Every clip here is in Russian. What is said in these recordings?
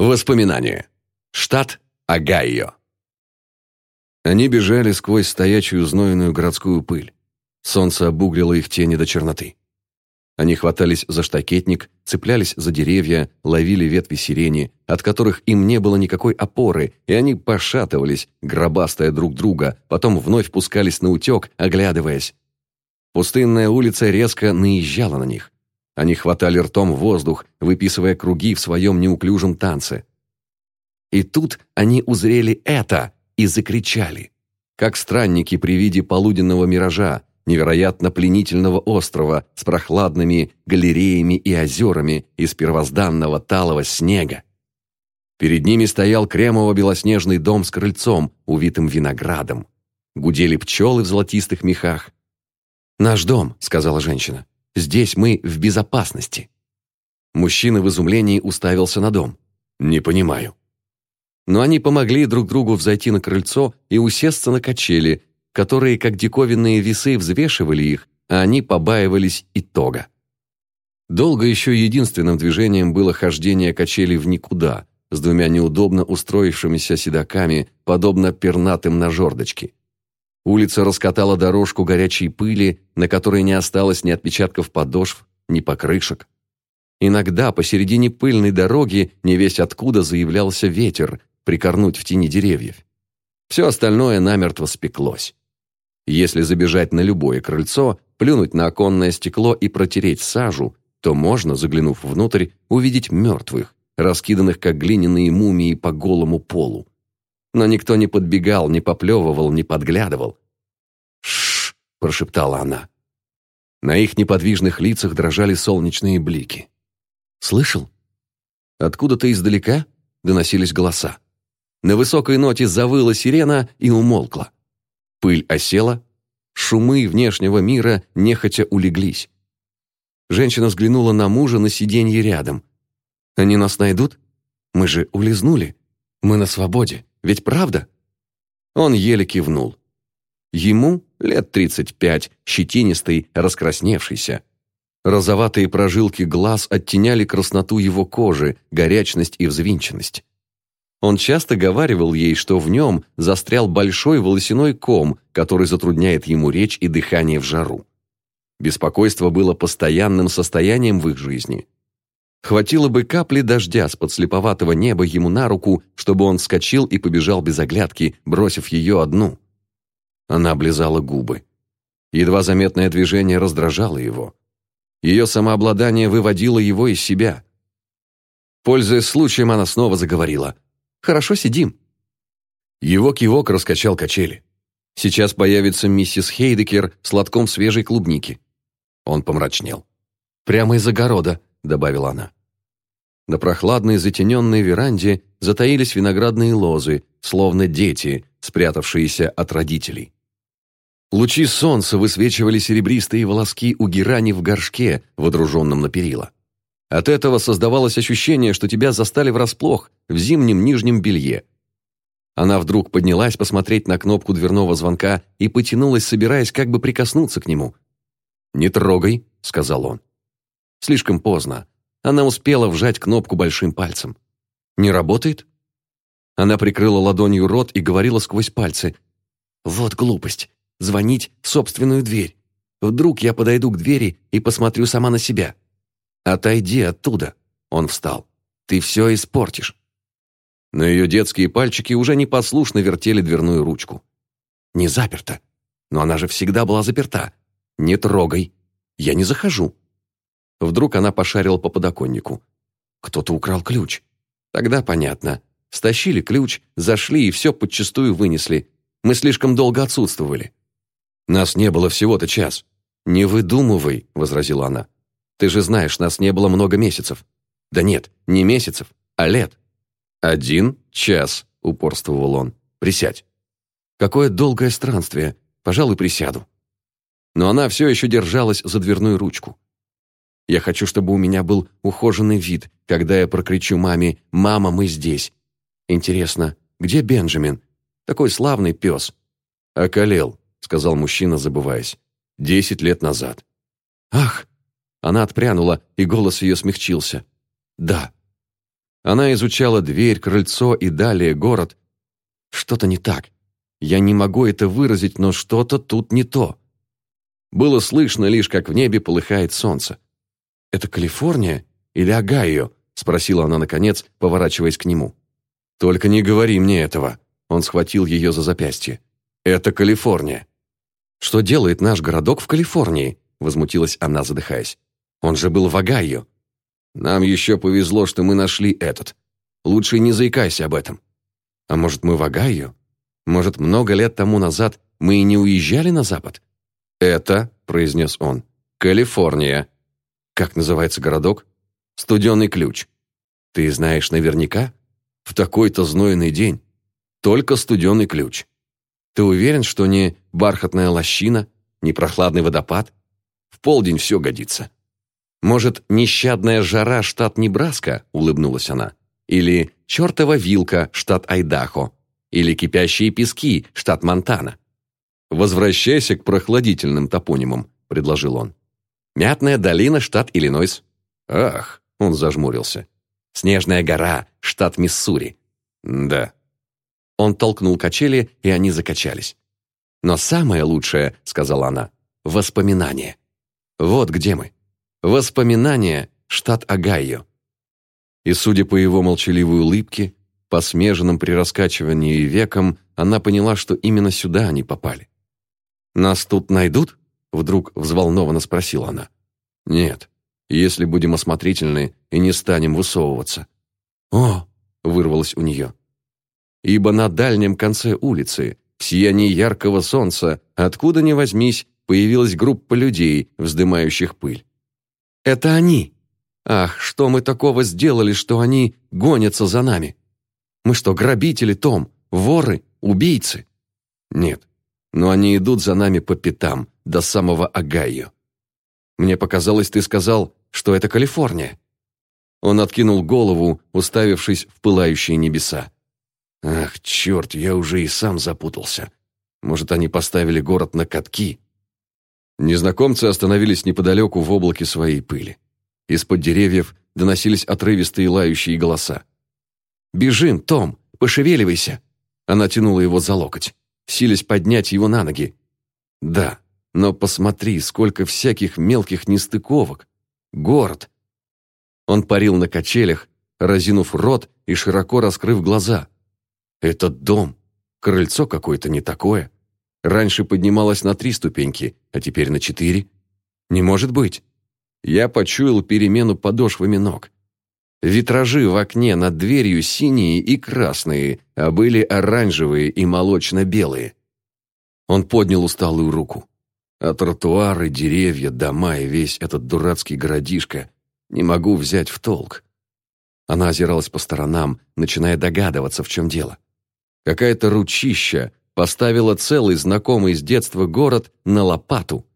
Воспоминания. Штат Огайо. Они бежали сквозь стоячую знойную городскую пыль. Солнце обуглило их тени до черноты. Они хватались за штакетник, цеплялись за деревья, ловили ветви сирени, от которых им не было никакой опоры, и они пошатывались, гробастая друг друга, потом вновь пускались на утек, оглядываясь. Пустынная улица резко наезжала на них. Они хватали ртом воздух, выписывая круги в своем неуклюжем танце. И тут они узрели это и закричали, как странники при виде полуденного миража, невероятно пленительного острова с прохладными галереями и озерами из первозданного талого снега. Перед ними стоял кремово-белоснежный дом с крыльцом, увитым виноградом. Гудели пчелы в золотистых мехах. «Наш дом», — сказала женщина. «Здесь мы в безопасности». Мужчина в изумлении уставился на дом. «Не понимаю». Но они помогли друг другу взойти на крыльцо и усесться на качели, которые, как диковинные весы, взвешивали их, а они побаивались итога. Долго еще единственным движением было хождение качели в никуда, с двумя неудобно устроившимися седаками, подобно пернатым на жердочке. Улица раскатала дорожку горячей пыли, на которой не осталось ни отпечатков подошв, ни покрышек. Иногда посередине пыльной дороги невесть откуда заявлялся ветер, прикорнуть в тени деревьев. Все остальное намертво спеклось. Если забежать на любое крыльцо, плюнуть на оконное стекло и протереть сажу, то можно, заглянув внутрь, увидеть мертвых, раскиданных как глиняные мумии по голому полу. Но никто не подбегал, не поплевывал, не подглядывал. «Шш!» – прошептала она. На их неподвижных лицах дрожали солнечные блики. «Слышал?» Откуда-то издалека доносились голоса. На высокой ноте завыла сирена и умолкла. Пыль осела, шумы внешнего мира нехотя улеглись. Женщина взглянула на мужа на сиденье рядом. «Они нас найдут? Мы же улизнули. Мы на свободе. Ведь правда?» Он еле кивнул. Ему лет тридцать пять, щетинистый, раскрасневшийся. Розоватые прожилки глаз оттеняли красноту его кожи, горячность и взвинченность. Он часто говаривал ей, что в нем застрял большой волосяной ком, который затрудняет ему речь и дыхание в жару. Беспокойство было постоянным состоянием в их жизни. Хватило бы капли дождя с подслеповатого неба ему на руку, чтобы он вскочил и побежал без оглядки, бросив ее одну. Она облизала губы. Едва заметное движение раздражало его. Ее самообладание выводило его из себя. Пользуясь случаем, она снова заговорила – Хорошо сидим». Его кивок раскачал качели. Сейчас появится миссис Хейдекер с лотком свежей клубники. Он помрачнел. «Прямо из огорода», — добавила она. На прохладной затененной веранде затаились виноградные лозы, словно дети, спрятавшиеся от родителей. Лучи солнца высвечивали серебристые волоски у герани в горшке, водруженном на перила. От этого создавалось ощущение, что тебя застали врасплох в зимнем нижнем белье. Она вдруг поднялась посмотреть на кнопку дверного звонка и потянулась, собираясь как бы прикоснуться к нему. «Не трогай», — сказал он. Слишком поздно. Она успела вжать кнопку большим пальцем. «Не работает?» Она прикрыла ладонью рот и говорила сквозь пальцы. «Вот глупость. Звонить в собственную дверь. Вдруг я подойду к двери и посмотрю сама на себя. «Отойди оттуда!» Он встал. «Ты все испортишь!» Но ее детские пальчики уже непослушно вертели дверную ручку. «Не заперта. Но она же всегда была заперта. Не трогай. Я не захожу». Вдруг она пошарила по подоконнику. Кто-то украл ключ. Тогда понятно. Стащили ключ, зашли и все подчистую вынесли. Мы слишком долго отсутствовали. Нас не было всего-то час. «Не выдумывай», — возразила она. Ты же знаешь, нас не было много месяцев. Да нет, не месяцев, а лет. Один час, упорствовал он. Присядь. Какое долгое странствие. Пожалуй, присяду. Но она все еще держалась за дверную ручку. Я хочу, чтобы у меня был ухоженный вид, когда я прокричу маме «Мама, мы здесь». Интересно, где Бенджамин? Такой славный пес. «Околел», — сказал мужчина, забываясь. «Десять лет назад». «Ах, она отпрянула, и голос ее смягчился. «Да». Она изучала дверь, крыльцо и далее город. Что-то не так. Я не могу это выразить, но что-то тут не то. Было слышно лишь, как в небе полыхает солнце. «Это Калифорния или Огайо?» — спросила она наконец, поворачиваясь к нему. «Только не говори мне этого!» Он схватил ее за запястье. «Это Калифорния!» «Что делает наш городок в Калифорнии?» — возмутилась она, задыхаясь. «Он же был в Огайо!» «Нам еще повезло, что мы нашли этот. Лучше не заикайся об этом». «А может, мы в Огайо? Может, много лет тому назад мы и не уезжали на запад?» «Это», — произнес он, — «Калифорния». «Как называется городок?» «Студеный ключ». «Ты знаешь наверняка?» «В такой-то знойный день. Только студеный ключ». «Ты уверен, что не бархатная лощина, не прохладный водопад?» «В полдень все годится». «Может, нещадная жара, штат Небраска?» — улыбнулась она. «Или чертова вилка, штат Айдахо?» Или кипящие пески, штат Монтана?» «Возвращайся к прохладительным топонимам», — предложил он. «Мятная долина, штат Иллинойс». «Ах», — он зажмурился. «Снежная гора, штат Миссури». «Да». Он толкнул качели, и они закачались. «Но самое лучшее», — сказала она, — «воспоминания. Вот где мы. Воспоминания, штат Огайо». И, судя по его молчаливой улыбке, по смеженным при раскачивании векам, она поняла, что именно сюда они попали. «Нас тут найдут?» — вдруг взволнованно спросила она. «Нет, если будем осмотрительны и не станем высовываться». «О!» — вырвалось у нее. Ибо на дальнем конце улицы, в сиянии яркого солнца, откуда ни возьмись, появилась группа людей, вздымающих пыль. «Это они! Ах, что мы такого сделали, что они гонятся за нами? Мы что, грабители, Том? Воры? Убийцы?» «Нет, но они идут за нами по пятам, до самого Огайо. Мне показалось, ты сказал, что это Калифорния». Он откинул голову, уставившись в пылающие небеса. «Ах, черт, я уже и сам запутался. Может, они поставили город на катки?» Незнакомцы остановились неподалеку в облаке своей пыли. Из-под деревьев доносились отрывистые лающие голоса. «Бежим, Том, пошевеливайся!» Она тянула его за локоть силясь поднять его на ноги. Да, но посмотри, сколько всяких мелких нестыковок. Город. Он парил на качелях, разинув рот и широко раскрыв глаза. Этот дом. Крыльцо какое-то не такое. Раньше поднималось на три ступеньки, а теперь на четыре. Не может быть. Я почуял перемену подошвами ног. Витражи в окне над дверью синие и красные, а были оранжевые и молочно-белые. Он поднял усталую руку. А тротуары, деревья, дома и весь этот дурацкий городишко не могу взять в толк. Она озиралась по сторонам, начиная догадываться, в чем дело. Какая-то ручища поставила целый знакомый с детства город на лопату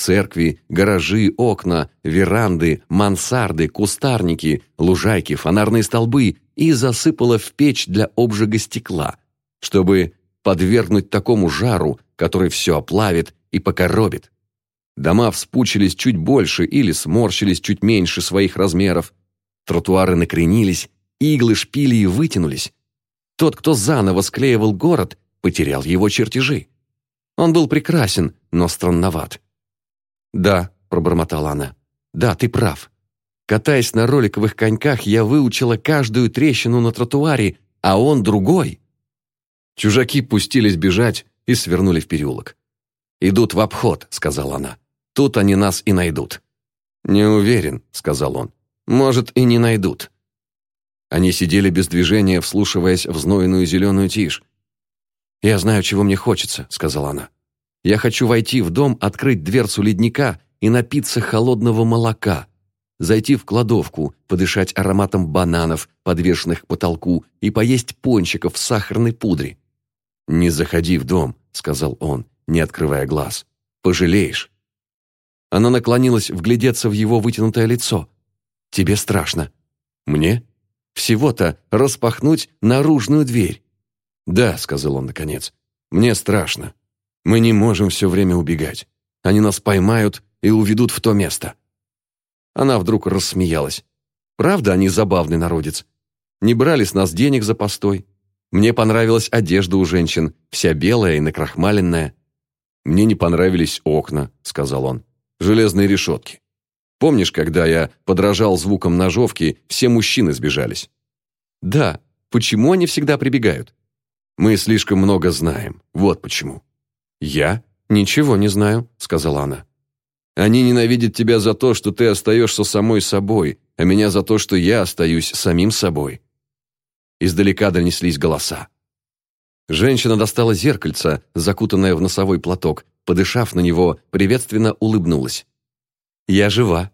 Церкви, гаражи, окна, веранды, мансарды, кустарники, лужайки, фонарные столбы и засыпала в печь для обжига стекла, чтобы подвергнуть такому жару, который все оплавит и покоробит. Дома вспучились чуть больше или сморщились чуть меньше своих размеров. Тротуары накренились, иглы шпили и вытянулись. Тот, кто заново склеивал город, потерял его чертежи. Он был прекрасен, но странноват. «Да», — пробормотала она. «Да, ты прав. Катаясь на роликовых коньках, я выучила каждую трещину на тротуаре, а он другой». Чужаки пустились бежать и свернули в переулок. «Идут в обход», — сказала она. «Тут они нас и найдут». «Не уверен», — сказал он. «Может, и не найдут». Они сидели без движения, вслушиваясь в знойную зеленую тишь. «Я знаю, чего мне хочется», — сказала она. Я хочу войти в дом, открыть дверцу ледника и напиться холодного молока, зайти в кладовку, подышать ароматом бананов, подвешенных к потолку, и поесть пончиков в сахарной пудре. «Не заходи в дом», — сказал он, не открывая глаз. «Пожалеешь». Она наклонилась вглядеться в его вытянутое лицо. «Тебе страшно». «Мне?» «Всего-то распахнуть наружную дверь». «Да», — сказал он наконец, — «мне страшно». Мы не можем все время убегать. Они нас поймают и уведут в то место». Она вдруг рассмеялась. «Правда, они забавный народец? не брали с нас денег за постой. Мне понравилась одежда у женщин, вся белая и накрахмаленная. «Мне не понравились окна», — сказал он. «Железные решетки. Помнишь, когда я подражал звукам ножовки, все мужчины сбежались?» «Да. Почему они всегда прибегают?» «Мы слишком много знаем. Вот почему». «Я? Ничего не знаю», — сказала она. «Они ненавидят тебя за то, что ты остаешься самой собой, а меня за то, что я остаюсь самим собой». Издалека донеслись голоса. Женщина достала зеркальце, закутанное в носовой платок, подышав на него, приветственно улыбнулась. «Я жива.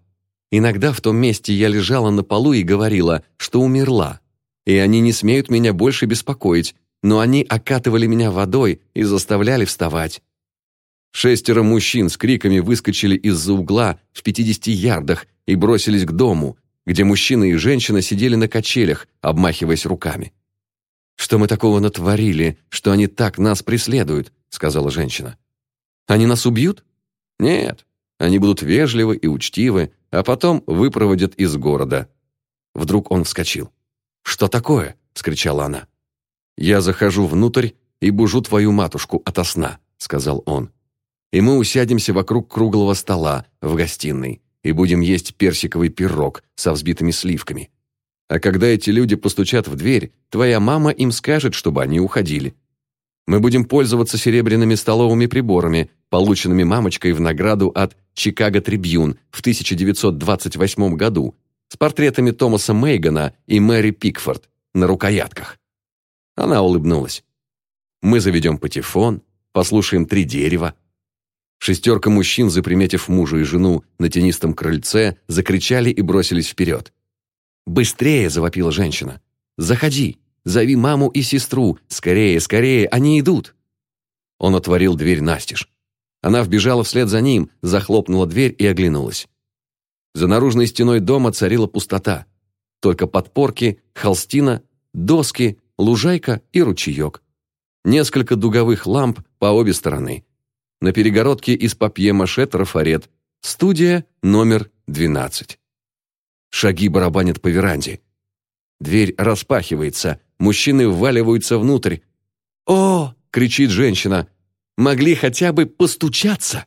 Иногда в том месте я лежала на полу и говорила, что умерла. И они не смеют меня больше беспокоить, но они окатывали меня водой и заставляли вставать. Шестеро мужчин с криками выскочили из-за угла в 50 ярдах и бросились к дому, где мужчина и женщина сидели на качелях, обмахиваясь руками. «Что мы такого натворили, что они так нас преследуют?» — сказала женщина. «Они нас убьют?» «Нет, они будут вежливы и учтивы, а потом выпроводят из города». Вдруг он вскочил. «Что такое?» — скричала она. «Я захожу внутрь и бужу твою матушку ото сна», — сказал он. «И мы усядемся вокруг круглого стола в гостиной и будем есть персиковый пирог со взбитыми сливками. А когда эти люди постучат в дверь, твоя мама им скажет, чтобы они уходили. Мы будем пользоваться серебряными столовыми приборами, полученными мамочкой в награду от «Чикаго Трибьюн» в 1928 году, с портретами Томаса Мейгана и Мэри Пикфорд на рукоятках. Она улыбнулась. Мы заведем патефон, послушаем «Три дерева». Шестерка мужчин, заприметив мужа и жену на тенистом крыльце, закричали и бросились вперед. «Быстрее!» – завопила женщина. «Заходи! Зови маму и сестру! Скорее, скорее! Они идут!» Он отворил дверь настежь. Она вбежала вслед за ним, захлопнула дверь и оглянулась. За наружной стеной дома царила пустота. Только подпорки, холстина, доски, лужайка и ручеек. Несколько дуговых ламп по обе стороны. На перегородке из папье-маше трафарет. Студия номер 12. Шаги барабанят по веранде. Дверь распахивается, мужчины вваливаются внутрь. «О!» — кричит женщина. «Могли хотя бы постучаться!»